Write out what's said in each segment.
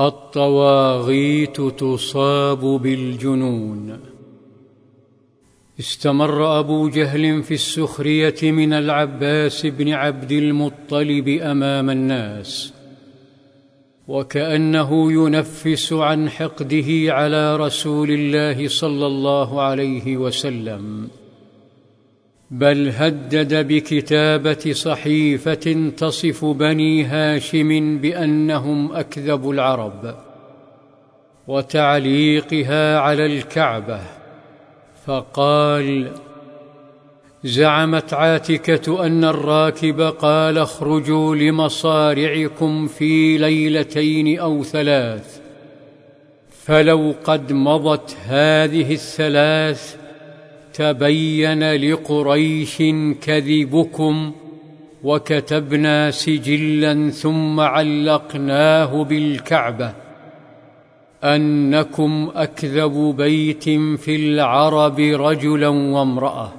الطواغيت تصاب بالجنون. استمر أبو جهل في السخرية من العباس بن عبد المطلب أمام الناس وكأنه ينفس عن حقده على رسول الله صلى الله عليه وسلم. بل هدد بكتابة صحيفة تصف بني هاشم بأنهم أكذب العرب وتعليقها على الكعبة فقال زعمت عاتكة أن الراكب قال اخرجوا لمصارعكم في ليلتين أو ثلاث فلو قد مضت هذه الثلاث تبين لقريش كذبكم وكتبنا سجلا ثم علقناه بالكعبة أنكم أكذب بيت في العرب رجلا وامرأة.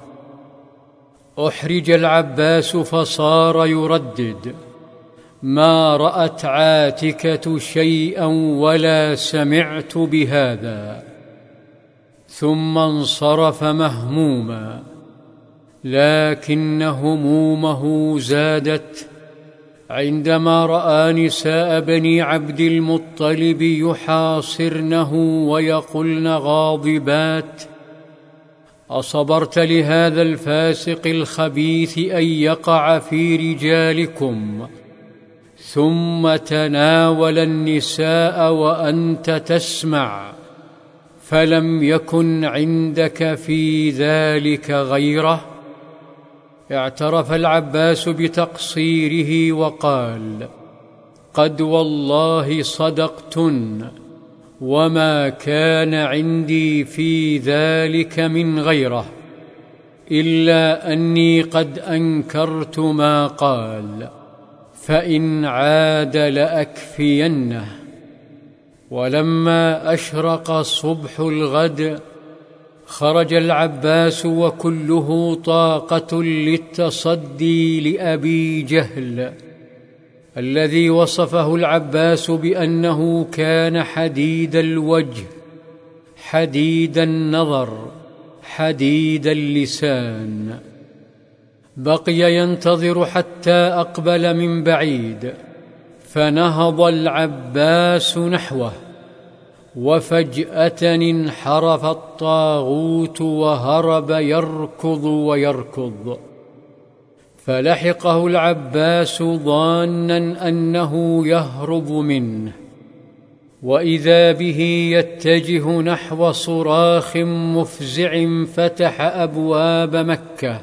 أحرج العباس فصار يردد. ما رأت عاتكة شيئا ولا سمعت بهذا. ثم انصرف مهموما لكن همومه زادت. عندما رأى نساء بني عبد المطلب يحاصرنه ويقلن غاضبات أصبرت لهذا الفاسق الخبيث أن يقع في رجالكم. ثم تناول النساء وأنت تسمع. فلم يكن عندك في ذلك غيرة؟ اعترف العباس بتقصيره وقال قد والله صدقتن وما كان عندي في ذلك من غيرة إلا أني قد أنكرت ما قال فإن عاد لأكفينه. ولما أشرق صبح الغد خرج العباس وكله طاقة للتصدي لأبي جهل الذي وصفه العباس بأنه كان حديد الوجه حديد النظر حديد اللسان. بقي ينتظر حتى أقبل من بعيد. فنهض العباس نحوه وفجأة انحرف الطاغوت وهرب يركض ويركض. فلحقه العباس ظانا أنه يهرب منه وإذا به يتجه نحو صراخ مفزع فتح أبواب مكة.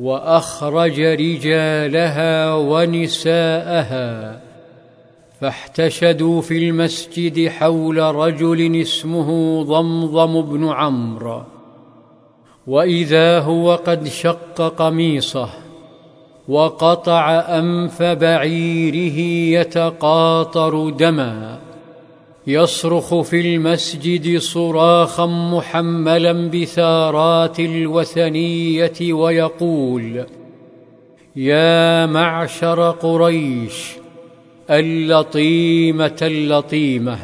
وأخرج رجالها ونساءها فاحتشدوا في المسجد حول رجل اسمه ضمضم بن عمرو. وإذا هو قد شق قميصه وقطع أنف بعيره يتقاطر دما. يصرخ في المسجد صراخا محملا بثارات الوثنية ويقول يا معشر قريش اللطيمة اللطيمة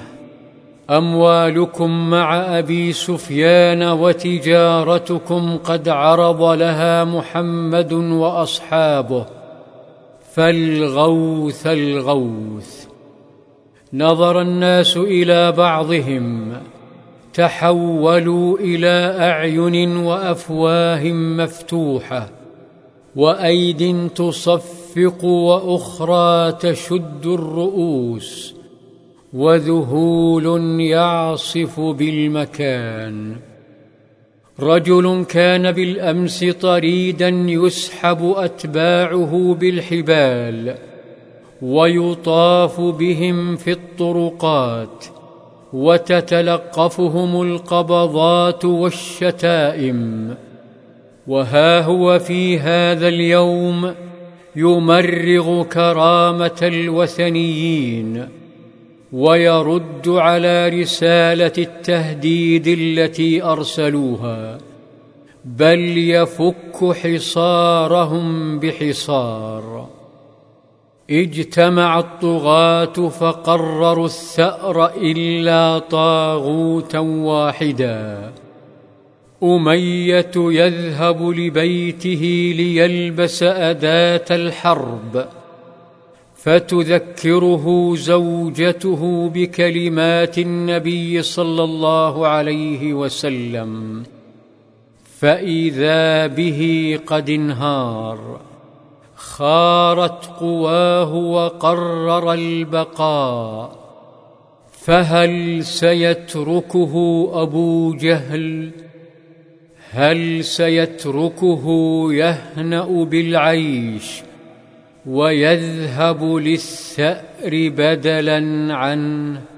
أموالكم مع أبي سفيان وتجارتكم قد عرض لها محمد وأصحابه فالغوث الغوث. نظر الناس إلى بعضهم تحولوا إلى أعين وأفواه مفتوحة وأيد تصفق وأخرى تشد الرؤوس وذهول يعصف بالمكان. رجل كان بالأمس طريدا يسحب أتباعه بالحبال ويطاف بهم في الطرقات وتتلقفهم القبضات والشتائم. وها هو في هذا اليوم يمرغ كرامة الوثنيين ويرد على رسالة التهديد التي أرسلوها بل يفك حصارهم بحصار. اجتمع الطغاة فقرروا الثار إلا طاغوتا واحدا. أمية يذهب لبيته ليلبس أداة الحرب فتذكره زوجته بكلمات النبي صلى الله عليه وسلم فإذا به قد انهار. خارت قواه وقرر البقاء. فهل سيتركه أبو جهل؟ هل سيتركه يهنأ بالعيش ويذهب للثأر بدلا عنه؟